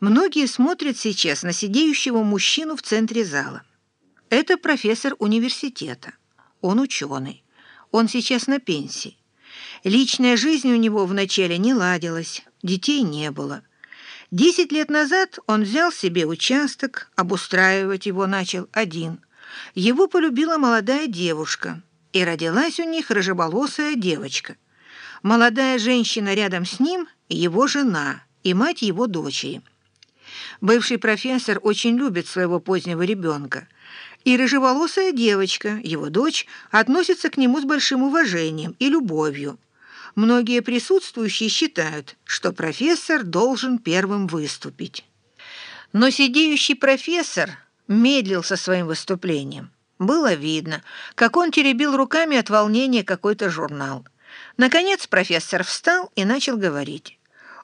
Многие смотрят сейчас на сидеющего мужчину в центре зала. Это профессор университета. Он ученый. Он сейчас на пенсии. Личная жизнь у него вначале не ладилась, детей не было. Десять лет назад он взял себе участок, обустраивать его начал один. Его полюбила молодая девушка, и родилась у них рыжеболосая девочка. Молодая женщина рядом с ним – его жена и мать его дочери. Бывший профессор очень любит своего позднего ребенка, и рыжеволосая девочка, его дочь, относится к нему с большим уважением и любовью. Многие присутствующие считают, что профессор должен первым выступить. Но сидеющий профессор медлил со своим выступлением. Было видно, как он теребил руками от волнения какой-то журнал. Наконец профессор встал и начал говорить.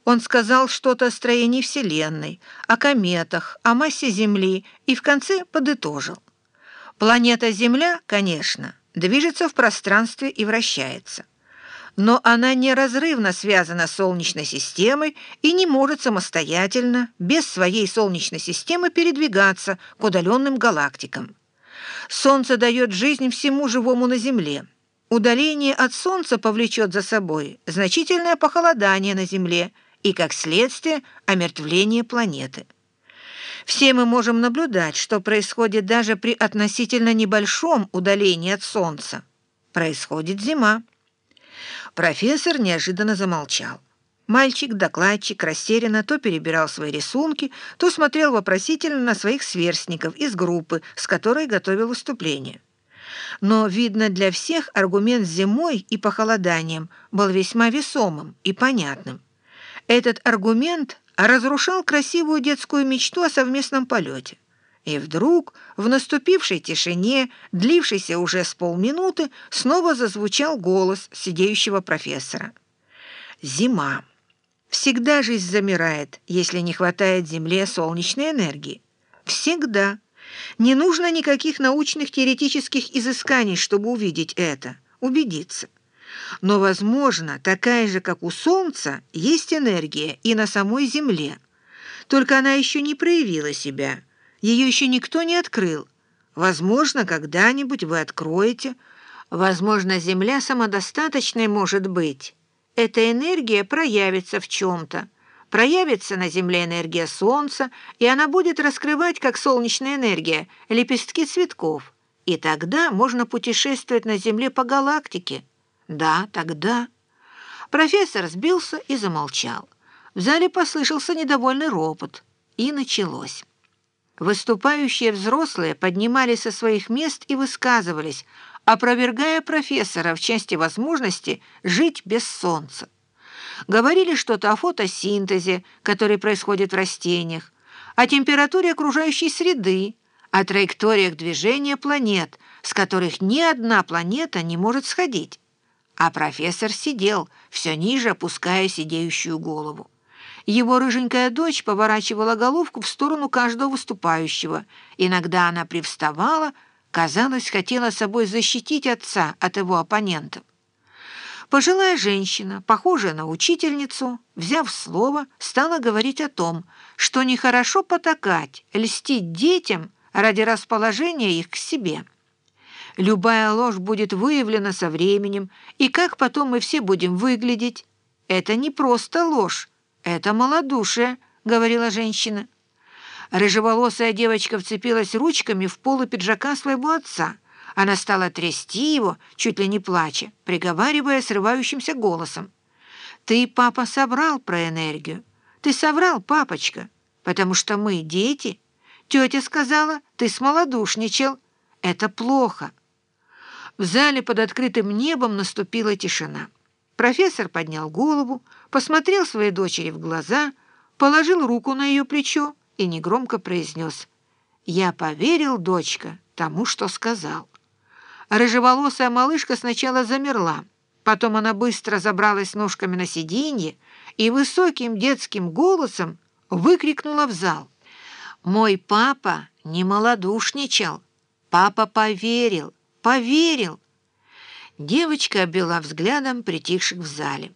Он сказал что-то о строении Вселенной, о кометах, о массе Земли и в конце подытожил. Планета Земля, конечно, движется в пространстве и вращается. Но она неразрывно связана с Солнечной системой и не может самостоятельно, без своей Солнечной системы, передвигаться к удаленным галактикам. Солнце дает жизнь всему живому на Земле. Удаление от Солнца повлечет за собой значительное похолодание на Земле – и, как следствие, омертвление планеты. Все мы можем наблюдать, что происходит даже при относительно небольшом удалении от Солнца. Происходит зима. Профессор неожиданно замолчал. Мальчик-докладчик растерянно то перебирал свои рисунки, то смотрел вопросительно на своих сверстников из группы, с которой готовил выступление. Но, видно, для всех аргумент с зимой и похолоданием был весьма весомым и понятным. Этот аргумент разрушал красивую детскую мечту о совместном полете. И вдруг, в наступившей тишине, длившейся уже с полминуты, снова зазвучал голос сидеющего профессора. «Зима. Всегда жизнь замирает, если не хватает Земле солнечной энергии. Всегда. Не нужно никаких научных теоретических изысканий, чтобы увидеть это, убедиться. Но, возможно, такая же, как у Солнца, есть энергия и на самой Земле. Только она еще не проявила себя, ее еще никто не открыл. Возможно, когда-нибудь вы откроете. Возможно, Земля самодостаточной может быть. Эта энергия проявится в чем-то. Проявится на Земле энергия Солнца, и она будет раскрывать, как солнечная энергия, лепестки цветков. И тогда можно путешествовать на Земле по галактике. Да, тогда... Профессор сбился и замолчал. В зале послышался недовольный ропот. И началось. Выступающие взрослые поднимались со своих мест и высказывались, опровергая профессора в части возможности жить без солнца. Говорили что-то о фотосинтезе, который происходит в растениях, о температуре окружающей среды, о траекториях движения планет, с которых ни одна планета не может сходить. А профессор сидел, все ниже опуская сидеющую голову. Его рыженькая дочь поворачивала головку в сторону каждого выступающего. Иногда она привставала, казалось, хотела собой защитить отца от его оппонентов. Пожилая женщина, похожая на учительницу, взяв слово, стала говорить о том, что нехорошо потакать, льстить детям ради расположения их к себе. Любая ложь будет выявлена со временем, и как потом мы все будем выглядеть? Это не просто ложь, это малодушие, говорила женщина. Рыжеволосая девочка вцепилась ручками в полу пиджака своего отца. Она стала трясти его, чуть ли не плача, приговаривая срывающимся голосом. «Ты, папа, соврал про энергию. Ты соврал, папочка, потому что мы дети. Тетя сказала, ты смолодушничал. Это плохо». В зале под открытым небом наступила тишина. Профессор поднял голову, посмотрел своей дочери в глаза, положил руку на ее плечо и негромко произнес «Я поверил, дочка, тому, что сказал». Рыжеволосая малышка сначала замерла, потом она быстро забралась ножками на сиденье и высоким детским голосом выкрикнула в зал «Мой папа не малодушничал, папа поверил» поверил!» Девочка обвела взглядом притихших в зале.